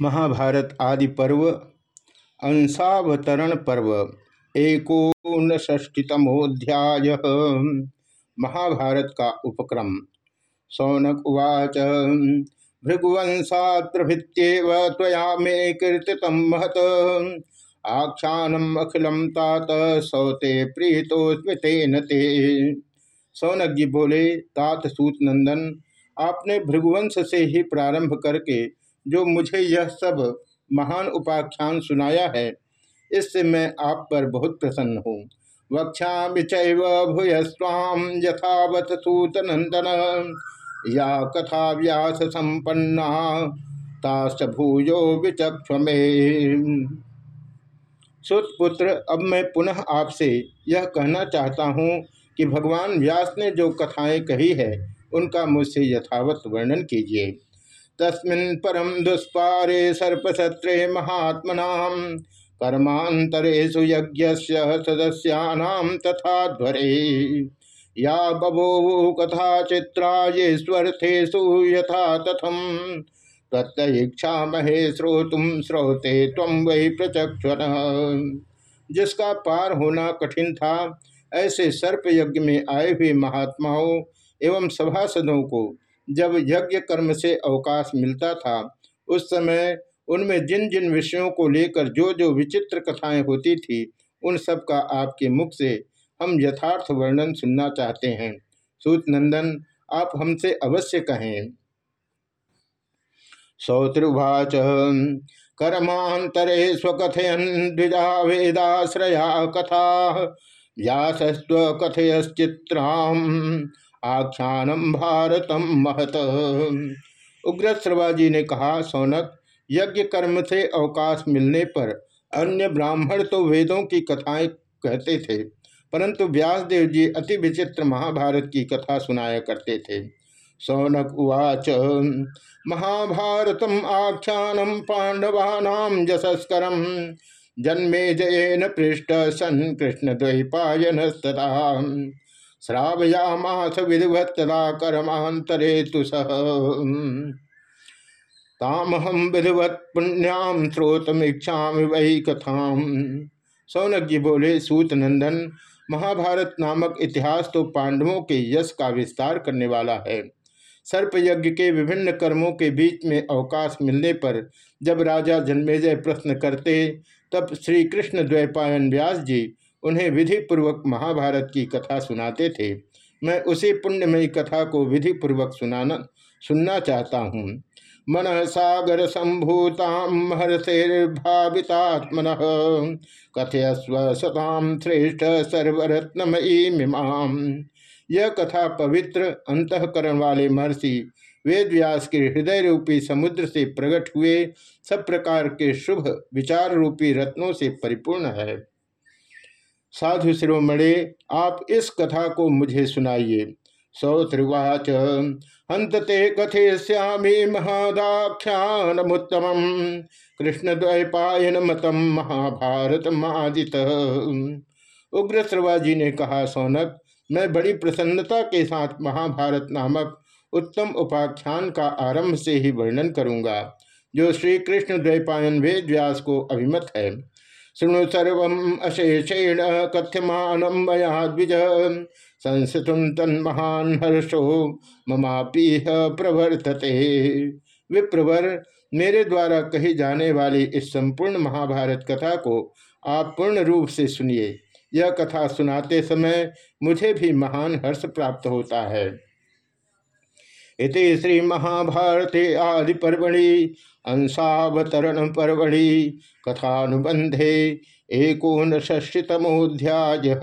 महाभारत आदि पर्व, अंशावतरण पर्व एकोन षष्टितमोध्याय महाभारत का उपक्रम। सौनक उवाच भृगुवंशात् प्रभृत्येव त्वया मे कीर्तितं महत। आख्यानम अखिलम तात सौते प्रीतोस्मि तेन ते। सौनक जी बोले, तात सूत नंदन, आपने भृगुवंश से ही प्रारंभ करके जो मुझे यह सब महान उपाख्यान सुनाया है, इससे मैं आप पर बहुत प्रसन्न हूँ। वक्षा चैव भूयस्वाम यथावत सूत नंदन या कथा व्यास संपन्ना ताश भूयो विचक्ष सुतपुत्र अब मैं पुनः आपसे यह कहना चाहता हूँ कि भगवान व्यास ने जो कथाएँ कही है, उनका मुझसे यथावत वर्णन कीजिए। तस्मिन् परम दुष्पारे सर्पसत्रे महात्मना कर्मांतरेशु यज्ञ सदस्यानाम तथा ध्वरे। या बभो कथा चित्रा ये यथा तथम तत्ईक्षा महे श्रोतुम श्रोते तम वही प्रचक्षण जिसका पार होना कठिन था, ऐसे सर्प यज्ञ में आए हुए महात्माओं एवं सभासदों को जब यज्ञ कर्म से अवकाश मिलता था, उस समय उनमें जिन जिन विषयों को लेकर जो जो विचित्र कथाएँ होती थी, उन सब का आपके मुख से हम यथार्थ वर्णन सुनना चाहते हैं। सूत नंदन, आप हमसे अवश्य कहें। सौत्रुवाच कर्मांतरे स्वकथयन द्विजा वेदाश्रया कथा व्यासस्व कथयश्चित्राम आख्यानम भारतम महत। उग्र श्रवाजी ने कहा, सौनक, यज्ञ कर्म से अवकाश मिलने पर अन्य ब्राह्मण तो वेदों की कथाएँ कहते थे, परंतु व्यासदेव जी अति विचित्र महाभारत की कथा सुनाया करते थे। सौनक उवाच, महाभारतम आख्यानम पांडवानाम जसस्करम जन्मे जयन पृष्ठ सन कृष्ण द्वैपायन श्रावयामास विधिवत्तदा कर्मांतरे तु सह। तामहम विधिवत पुण्याम स्रोतमीक्षा वही कथाम। सौनक जी बोले सूत नंदन महाभारत नामक इतिहास तो पांडवों के यश का विस्तार करने वाला है। सर्प यज्ञ के विभिन्न कर्मों के बीच में अवकाश मिलने पर जब राजा जन्मेजय प्रश्न करते, तब श्री कृष्ण द्वैपायन व्यास जी उन्हें विधि पूर्वक महाभारत की कथा सुनाते थे। मैं उसी पुण्यमयी कथा को विधि पूर्वक सुनाना, सुनना चाहता हूँ। मन सागर संभूताम हर्षेर्भावितात्मन कथयस्व सताम श्रेष्ठ सर्वरत्नमयी मिमाम यह कथा पवित्र, अंतकरण वाले महर्षि वेद व्यास के हृदय रूपी समुद्र से प्रकट हुए, सब प्रकार के शुभ, विचार रूपी रत्नों से परिपूर्ण है। साधु शिरोमणे, आप इस कथा को मुझे सुनाइए। सौत्रिवाच हंतते कथयश्यामी महादाख्यानमुत्तम कृष्ण द्वैपायन मतम महाभारत मादित उग्र श्रवाजी ने कहा, सौनक, मैं बड़ी प्रसन्नता के साथ महाभारत नामक उत्तम उपाख्यान का आरंभ से ही वर्णन करूँगा, जो श्री कृष्ण द्वैपायन वेद व्यास को अभिमत है। शृणु सर्व अशेषेण कथ्यमानम मया द्विज संस्कृतम तन्महान हर्षो ममापीह प्रवर्तते। विप्रवर, मेरे द्वारा कही जाने वाली इस संपूर्ण महाभारत कथा को आप पूर्ण रूप से सुनिए। यह कथा सुनाते समय मुझे भी महान हर्ष प्राप्त होता है। इति श्री महाभारती आदि पर्वणि अंशावतरण पर्वणि कथानुबंधे एकोन षष्टितमोध्याय